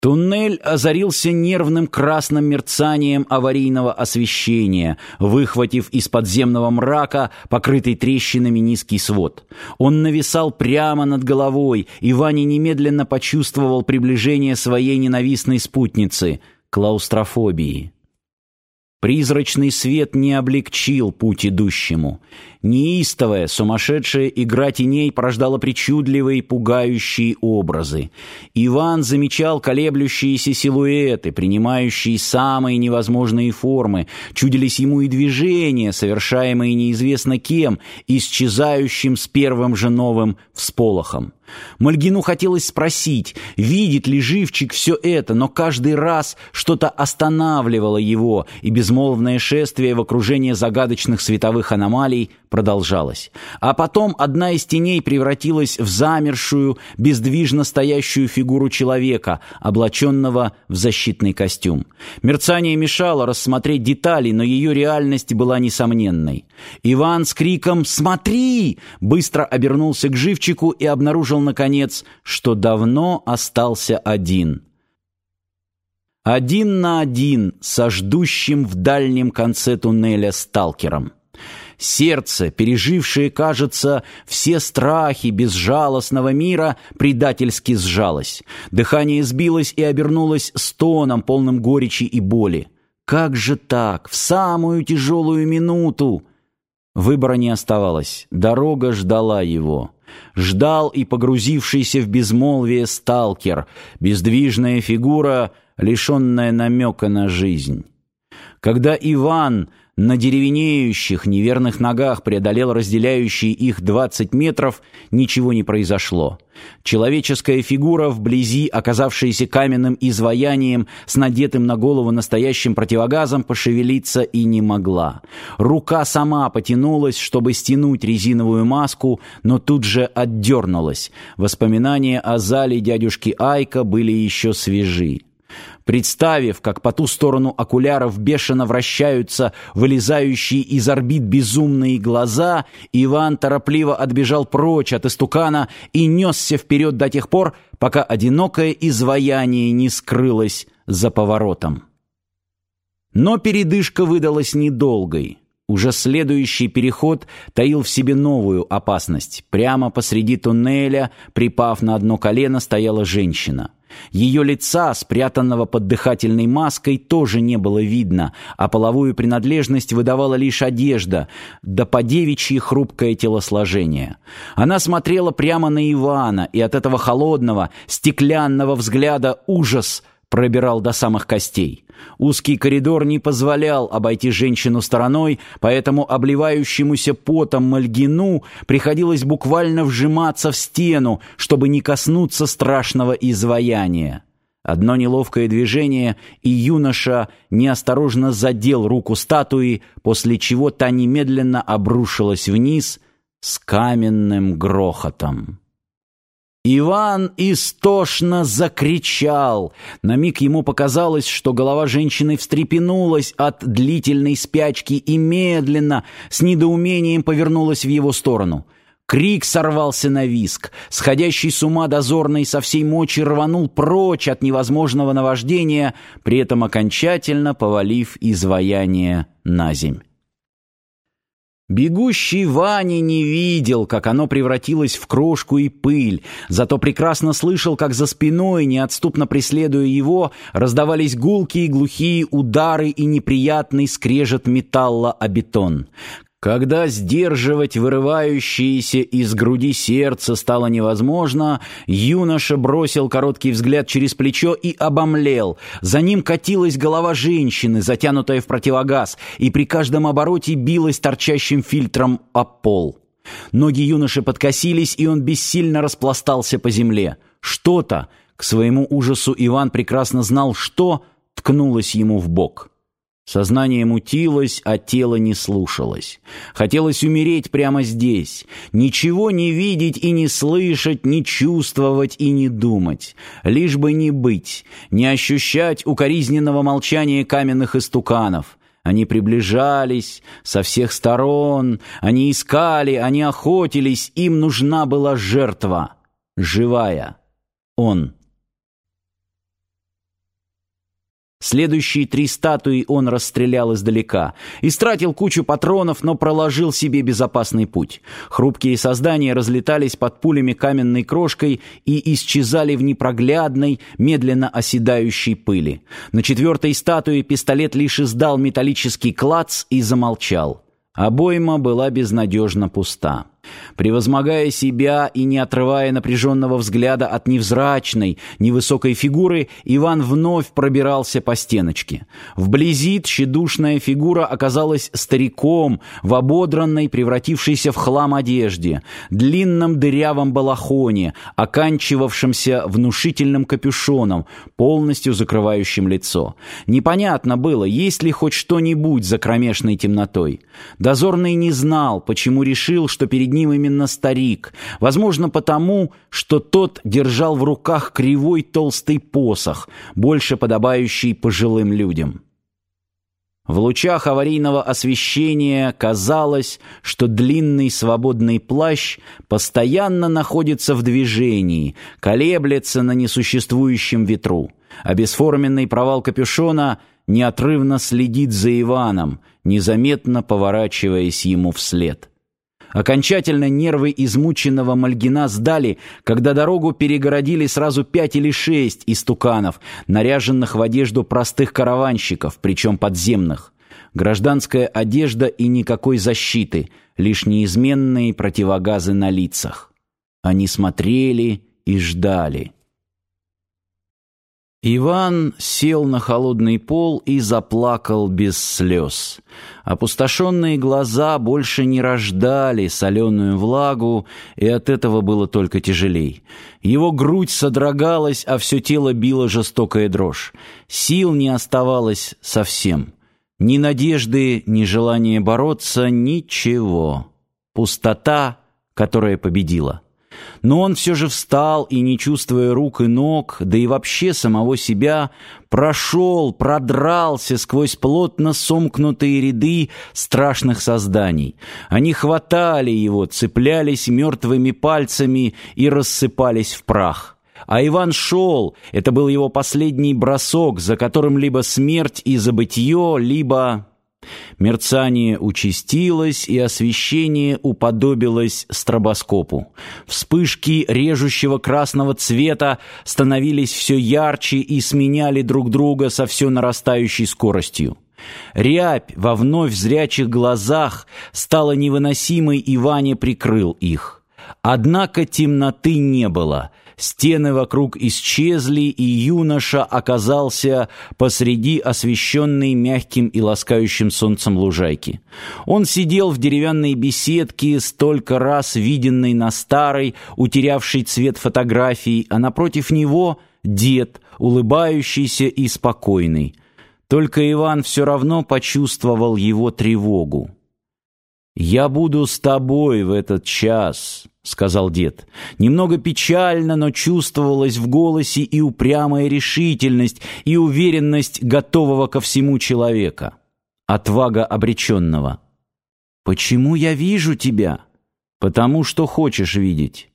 Туннель озарился нервным красным мерцанием аварийного освещения, выхватив из подземного мрака покрытый трещинами низкий свод. Он нависал прямо над головой, и Ваня немедленно почувствовал приближение своей ненавистной спутницы — клаустрофобии. Призрачный свет не облегчил путь идущему. Неистовая, сумасшедшая игра теней порождала причудливые, пугающие образы. Иван замечал колеблющиеся силуэты, принимающие самые невозможные формы, чудились ему и движения, совершаемые неизвестно кем, исчезающим с первым же новым всполохом. Мальгину хотелось спросить, видит ли живчик все это, но каждый раз что-то останавливало его, и безмолвное шествие в окружении загадочных световых аномалий продолжалось. А потом одна из теней превратилась в замершую, бездвижно стоящую фигуру человека, облаченного в защитный костюм. Мерцание мешало рассмотреть детали, но ее реальность была несомненной. Иван с криком «Смотри!» быстро обернулся к живчику и обнаружил, наконец, что давно остался один. Один на один со ждущим в дальнем конце туннеля сталкером. Сердце, пережившее, кажется, все страхи безжалостного мира, предательски сжалось. Дыхание сбилось и обернулось стоном, полным горечи и боли. Как же так, в самую тяжелую минуту? Выбора не оставалось. Дорога ждала его. Ждал и погрузившийся в безмолвие сталкер, бездвижная фигура, лишенная намека на жизнь. Когда Иван на деревенеющих, неверных ногах преодолел разделяющие их 20 метров, ничего не произошло. Человеческая фигура вблизи, оказавшаяся каменным изваянием с надетым на голову настоящим противогазом, пошевелиться и не могла. Рука сама потянулась, чтобы стянуть резиновую маску, но тут же отдернулась. Воспоминания о зале дядюшки Айка были еще свежи. Представив, как по ту сторону окуляров бешено вращаются вылезающие из орбит безумные глаза, Иван торопливо отбежал прочь от истукана и несся вперед до тех пор, пока одинокое изваяние не скрылось за поворотом. Но передышка выдалась недолгой. Уже следующий переход таил в себе новую опасность. Прямо посреди туннеля, припав на одно колено, стояла женщина. Ее лица, спрятанного под дыхательной маской, тоже не было видно, а половую принадлежность выдавала лишь одежда, да по девичьи хрупкое телосложение. Она смотрела прямо на Ивана, и от этого холодного, стеклянного взгляда ужас пробирал до самых костей. Узкий коридор не позволял обойти женщину стороной, поэтому обливающемуся потом Мальгину приходилось буквально вжиматься в стену, чтобы не коснуться страшного изваяния. Одно неловкое движение, и юноша неосторожно задел руку статуи, после чего та немедленно обрушилась вниз с каменным грохотом. Иван истошно закричал. На миг ему показалось, что голова женщины встрепенулась от длительной спячки и медленно, с недоумением повернулась в его сторону. Крик сорвался на виск. Сходящий с ума дозорный со всей мочи рванул прочь от невозможного наваждения, при этом окончательно повалив изваяние на земь. Бегущий Ваня не видел, как оно превратилось в крошку и пыль, зато прекрасно слышал, как за спиной, неотступно преследуя его, раздавались гулкие глухие удары и неприятный скрежет металла о бетон. Когда сдерживать вырывающееся из груди сердце стало невозможно, юноша бросил короткий взгляд через плечо и обомлел. За ним катилась голова женщины, затянутая в противогаз, и при каждом обороте билась торчащим фильтром о пол. Ноги юноши подкосились, и он бессильно распластался по земле. Что-то, к своему ужасу Иван прекрасно знал, что ткнулось ему в бок. Сознание мутилось, а тело не слушалось. Хотелось умереть прямо здесь. Ничего не видеть и не слышать, не чувствовать и не думать. Лишь бы не быть, не ощущать укоризненного молчания каменных истуканов. Они приближались со всех сторон, они искали, они охотились, им нужна была жертва. Живая. Он. Следующие три статуи он расстрелял издалека. Истратил кучу патронов, но проложил себе безопасный путь. Хрупкие создания разлетались под пулями каменной крошкой и исчезали в непроглядной, медленно оседающей пыли. На четвертой статуе пистолет лишь издал металлический клац и замолчал. Обойма была безнадежно пуста. Превозмогая себя и не отрывая напряженного взгляда от невзрачной, невысокой фигуры, Иван вновь пробирался по стеночке. Вблизи тщедушная фигура оказалась стариком в ободранной, превратившейся в хлам одежде, длинном дырявом балахоне, оканчивавшемся внушительным капюшоном, полностью закрывающим лицо. Непонятно было, есть ли хоть что-нибудь за кромешной темнотой. Дозорный не знал, почему решил, что перед ним именно старик, возможно потому, что тот держал в руках кривой толстый посох, больше подобающий пожилым людям. В лучах аварийного освещения казалось, что длинный свободный плащ постоянно находится в движении, колеблется на несуществующем ветру, а бесформенный провал капюшона неотрывно следит за Иваном, незаметно поворачиваясь ему вслед. Окончательно нервы измученного Мальгина сдали, когда дорогу перегородили сразу пять или шесть истуканов, наряженных в одежду простых караванщиков, причем подземных. Гражданская одежда и никакой защиты, лишь неизменные противогазы на лицах. Они смотрели и ждали. Иван сел на холодный пол и заплакал без слез. Опустошенные глаза больше не рождали соленую влагу, и от этого было только тяжелей. Его грудь содрогалась, а все тело било жестокая дрожь. Сил не оставалось совсем. Ни надежды, ни желания бороться, ничего. Пустота, которая победила. Но он все же встал и, не чувствуя рук и ног, да и вообще самого себя, прошел, продрался сквозь плотно сомкнутые ряды страшных созданий. Они хватали его, цеплялись мертвыми пальцами и рассыпались в прах. А Иван шел, это был его последний бросок, за которым либо смерть и забытье, либо... Мерцание участилось, и освещение уподобилось стробоскопу. Вспышки режущего красного цвета становились все ярче и сменяли друг друга со все нарастающей скоростью. Рябь во вновь зрячих глазах стала невыносимой, и Ваня прикрыл их. Однако темноты не было — стены вокруг исчезли, и юноша оказался посреди освещенной мягким и ласкающим солнцем лужайки. Он сидел в деревянной беседке, столько раз виденной на старой, утерявшей цвет фотографии, а напротив него дед, улыбающийся и спокойный. Только Иван все равно почувствовал его тревогу. «Я буду с тобой в этот час», — сказал дед. Немного печально, но чувствовалась в голосе и упрямая решительность, и уверенность готового ко всему человека. Отвага обреченного. «Почему я вижу тебя?» «Потому что хочешь видеть».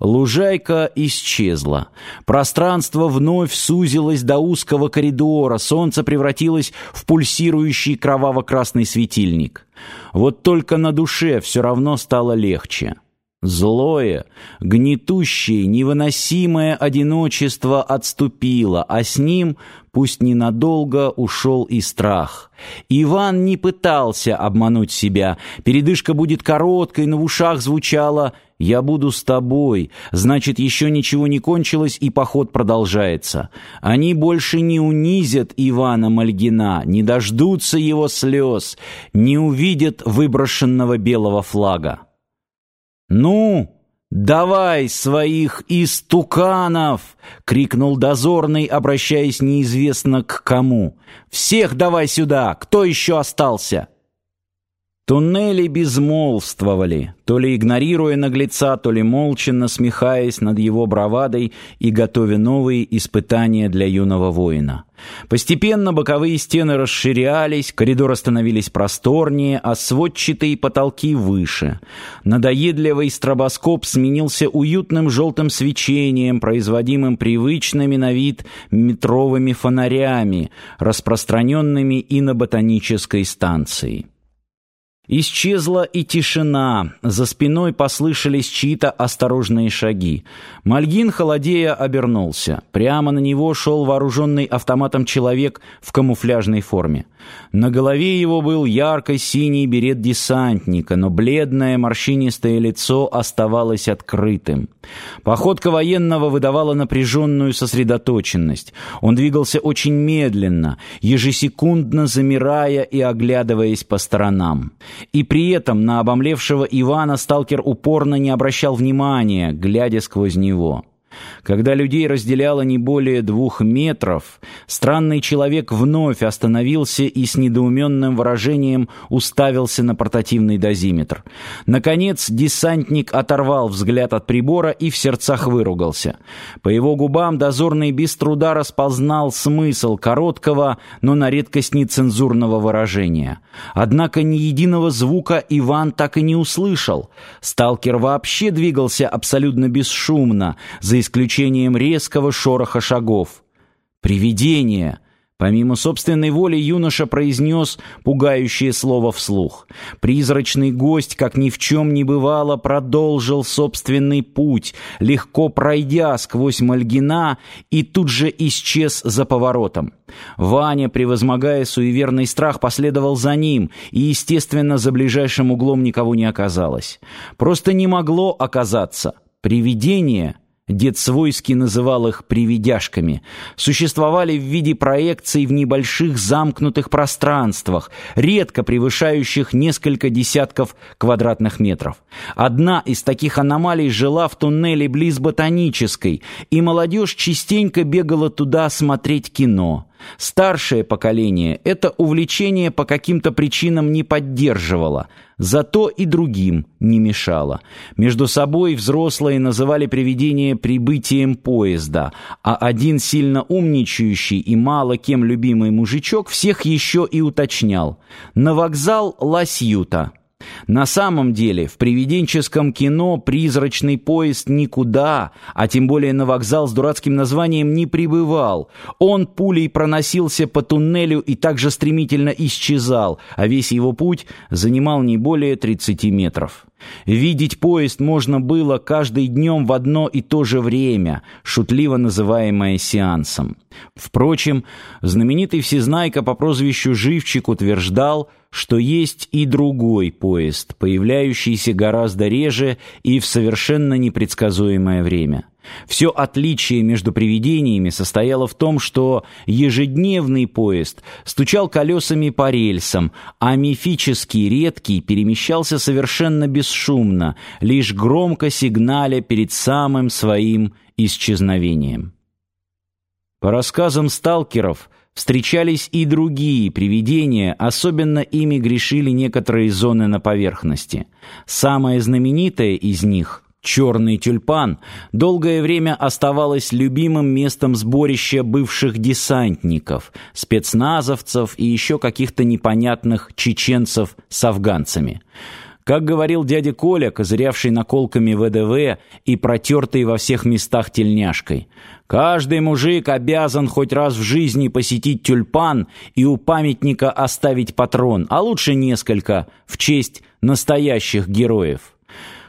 Лужайка исчезла. Пространство вновь сузилось до узкого коридора, солнце превратилось в пульсирующий кроваво-красный светильник. Вот только на душе все равно стало легче. Злое, гнетущее, невыносимое одиночество отступило, а с ним, пусть ненадолго, ушел и страх. Иван не пытался обмануть себя. Передышка будет короткой, но в ушах звучало «Я буду с тобой», значит, еще ничего не кончилось и поход продолжается. Они больше не унизят Ивана Мальгина, не дождутся его слез, не увидят выброшенного белого флага. «Ну, давай своих истуканов!» — крикнул дозорный, обращаясь неизвестно к кому. «Всех давай сюда! Кто еще остался?» Туннели безмолвствовали, то ли игнорируя наглеца, то ли молча насмехаясь над его бравадой и готовя новые испытания для юного воина. Постепенно боковые стены расширялись, коридоры становились просторнее, а сводчатые потолки выше. Надоедливый стробоскоп сменился уютным желтым свечением, производимым привычными на вид метровыми фонарями, распространенными и на ботанической станции. Исчезла и тишина, за спиной послышались чьи-то осторожные шаги. Мальгин, холодея, обернулся. Прямо на него шел вооруженный автоматом человек в камуфляжной форме. На голове его был ярко-синий берет десантника, но бледное морщинистое лицо оставалось открытым. Походка военного выдавала напряженную сосредоточенность. Он двигался очень медленно, ежесекундно замирая и оглядываясь по сторонам. И при этом на обомлевшего Ивана сталкер упорно не обращал внимания, глядя сквозь него. Когда людей разделяло не более двух метров, странный человек вновь остановился и с недоуменным выражением уставился на портативный дозиметр. Наконец десантник оторвал взгляд от прибора и в сердцах выругался. По его губам дозорный без труда распознал смысл короткого, но на редкость нецензурного выражения. Однако ни единого звука Иван так и не услышал. Сталкер вообще двигался абсолютно бесшумно, за резкого шороха шагов. «Привидение!» Помимо собственной воли юноша произнес пугающее слово вслух. Призрачный гость, как ни в чем не бывало, продолжил собственный путь, легко пройдя сквозь Мальгина и тут же исчез за поворотом. Ваня, превозмогая суеверный страх, последовал за ним, и, естественно, за ближайшим углом никого не оказалось. Просто не могло оказаться. Привидение — Дед Свойский называл их «привидяшками», существовали в виде проекций в небольших замкнутых пространствах, редко превышающих несколько десятков квадратных метров. Одна из таких аномалий жила в туннеле близ Ботанической, и молодежь частенько бегала туда смотреть кино. Старшее поколение это увлечение по каким-то причинам не поддерживало, зато и другим не мешало. Между собой взрослые называли привидение прибытием поезда, а один сильно умничающий и мало кем любимый мужичок всех еще и уточнял: "На вокзал Ласьюта". На самом деле, в привиденческом кино призрачный поезд никуда, а тем более на вокзал с дурацким названием не прибывал. Он пулей проносился по туннелю и также стремительно исчезал, а весь его путь занимал не более 30 метров. Видеть поезд можно было каждый днем в одно и то же время, шутливо называемое сеансом. Впрочем, знаменитый всезнайка по прозвищу Живчик утверждал, что есть и другой поезд, появляющийся гораздо реже и в совершенно непредсказуемое время. Все отличие между привидениями состояло в том, что ежедневный поезд стучал колесами по рельсам, а мифический редкий перемещался совершенно бесшумно, лишь громко сигналя перед самым своим исчезновением. По рассказам сталкеров, встречались и другие привидения, особенно ими грешили некоторые зоны на поверхности. Самое знаменитое из них Черный тюльпан долгое время оставалось любимым местом сборища бывших десантников, спецназовцев и еще каких-то непонятных чеченцев с афганцами. Как говорил дядя Коля, козырявший наколками ВДВ и протертый во всех местах тельняшкой, каждый мужик обязан хоть раз в жизни посетить тюльпан и у памятника оставить патрон, а лучше несколько, в честь настоящих героев.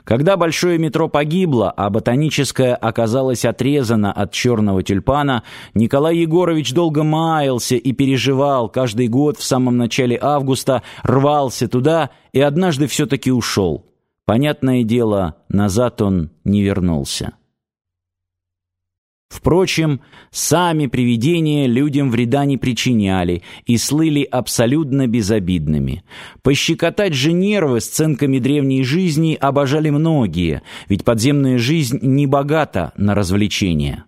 Когда большое метро погибло, а ботаническое оказалось отрезано от черного тюльпана, Николай Егорович долго маялся и переживал, каждый год в самом начале августа рвался туда и однажды все-таки ушел. Понятное дело, назад он не вернулся. Впрочем, сами привидения людям вреда не причиняли и слыли абсолютно безобидными. Пощекотать же нервы сценками древней жизни обожали многие, ведь подземная жизнь не богата на развлечения.